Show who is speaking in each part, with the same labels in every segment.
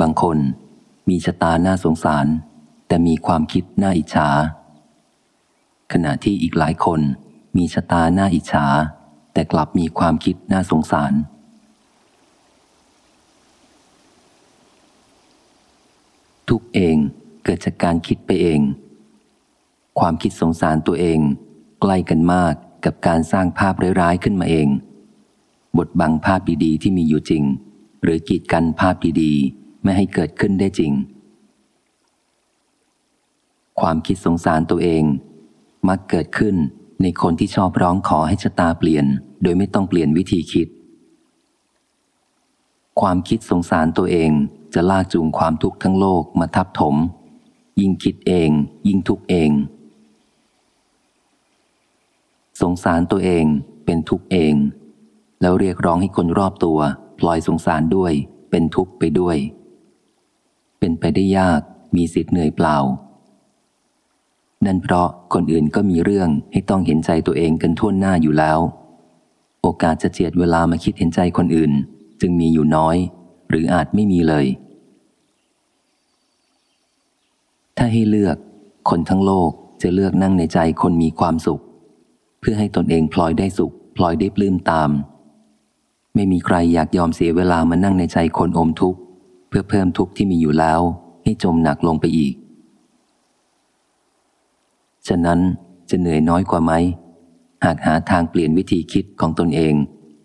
Speaker 1: บางคนมีชะตาหน้าสงสาร แต่มีความคิดน่าอิจฉา ขณะที่อีกหลายคนมีชะตาหน้าอิจฉา แต่กลับมีความคิดน่าสงสาร ทุกเองเกิดจากการคิดไปเอง ความคิดสงสารตัวเองใกล้กันมากกับการสร้างภาพร้ายๆขึ้นมาเอง บทบังภาพดีๆที่มีอยู่จริง หรือกีดกันภาพดีๆ ไม่ให้เกิดขึ้นได้จริง ความคิดสงสารตัวเอง มักเกิดขึ้นในคนที่ชอบร้องขอให้ชะตาเปลี่ยน โดยไม่ต้องเปลี่ยนวิธีคิด ความคิดสงสารตัวเองจะลากจูงความทุกข์ทั้งโลกมาทับถม ยิ่งคิดเอง ยิ่งทุกข์เอง สงสารตัวเองเป็นทุกข์เอง แล้วเรียกร้องให้คนรอบตัวพลอยสงสารด้วย เป็นทุกข์ไปด้วย เป็นไปได้ยากมีสิทธิ์เหนื่อยเปล่า นั่นเพราะคนอื่นก็มีเรื่องให้ต้องเห็นใจตัวเองกันทั่วหน้าอยู่แล้ว โอกาสจะเจียดเวลามาคิดเห็นใจคนอื่น จึงมีอยู่น้อย หรืออาจไม่มีเลย ถ้าให้เลือก คนทั้งโลกจะเลือกนั่งในใจคนมีความสุข เพื่อให้ตนเองพลอยได้สุข พลอยได้ปลื้มตาม ไม่มีใครอยากยอมเสียเวลามานั่งในใจคนอมทุกข์เพื่อเพิ่มทุกข์ที่มีอยู่แล้ว ให้จมหนักลงไปอีก ฉะนั้นจะเหนื่อยน้อยกว่าไหม หากหาทางเปลี่ยนวิธีคิดของตนเอง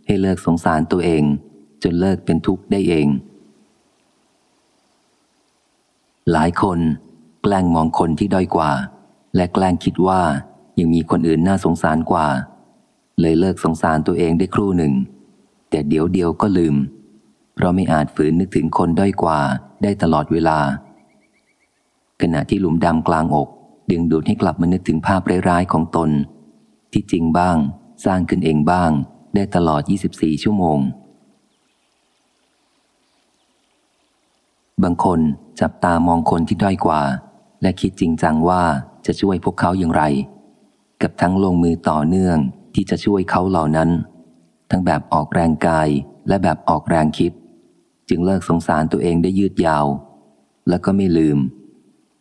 Speaker 1: ให้เลิกสงสารตัวเอง จนเลิกเป็นทุกข์ได้เอง หลายคน แกล้งมองคนที่ด้อยกว่า และแกล้งคิดว่ายังมีคนอื่นน่าสงสารกว่า เลยเลิกสงสารตัวเองได้ครู่หนึ่ง แต่เดี๋ยวเดียวก็ลืม เราไม่อาจฝืนนึกถึงคนด้อยกว่าได้ตลอดเวลา ขณะที่หลุมดำกลางอก ดึงดูดให้กลับมานึกถึงภาพร้ายๆของตน ที่จริงบ้าง สร้างขึ้นเองบ้าง ได้ตลอด 24 ชั่วโมง บางคนจับตามองคนที่ด้อยกว่า และคิดจริงจังว่าจะช่วยพวกเขาอย่างไร กับทั้งลงมือต่อเนื่องที่จะช่วยเขาเหล่านั้น ทั้งแบบออกแรงกายและแบบออกแรงคิด จึงเลิกสงสารตัวเองได้ยืดยาว แล้วก็ไม่ลืม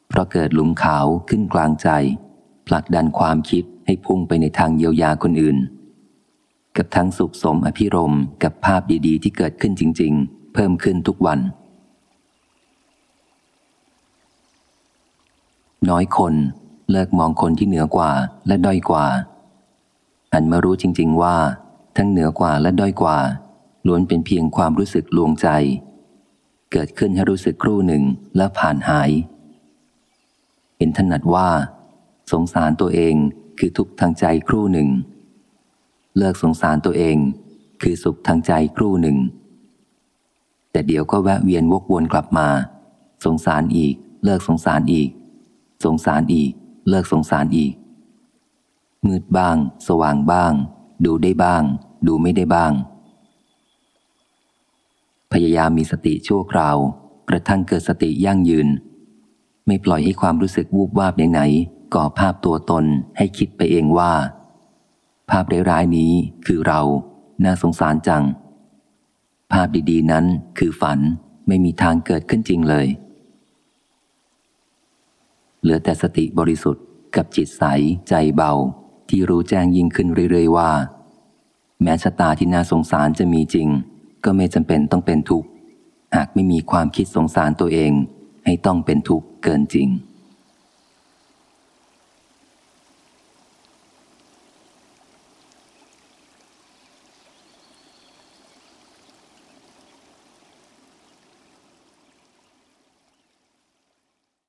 Speaker 1: เพราะเกิดหลุมขาวขึ้นกลางใจ ผลักดันความคิดให้พุ่งไปในทางเยียวยาคนอื่น กับทั้งสุขสมอภิรมกับภาพดีๆ ที่เกิดขึ้นจริง ๆ เพิ่มขึ้นทุกวัน น้อยคนเลิกมองคนที่เหนือกว่าและด้อยกว่าอันมารู้จริง ๆ ว่า ทั้งเหนือกว่าและด้อยกว่า ล้วนเป็นเพียงความรู้สึกลวงใจ เกิดขึ้นให้รู้สึกครู่หนึ่งแล้วผ่านหาย เห็นถนัดว่า สงสารตัวเองคือทุกข์ทางใจครู่หนึ่ง เลิกสงสารตัวเองคือสุขทางใจครู่หนึ่ง แต่เดี๋ยวก็แวะเวียนวกวนกลับมา สงสารอีก เลิกสงสารอีก สงสารอีก เลิกสงสารอีก มืดบ้าง สว่างบ้าง ดูได้บ้าง ดูไม่ได้บ้าง พยายามมีสติชั่วคราว กระทั่งเกิดสติยั่งยืน ไม่ปล่อยให้ความรู้สึกวูบวาบไหนๆก่อภาพตัวตนให้คิดไปเองว่า ภาพร้ายๆนี้คือเรา น่าสงสารจัง ภาพดีๆนั้นคือฝันไม่มีทางเกิดขึ้นจริงเลย เหลือแต่สติบริสุทธิ์กับจิตใสใจเบา ที่รู้แจ้งยิ่งขึ้นเรื่อยๆว่า แม้ชะตาที่น่าสงสารจะมีจริง ก็ไม่จำเป็นต้องเป็นทุกข์ หากไม่มีความคิดสงสารตัวเองให้ต้องเป็นทุกข์เกินจริง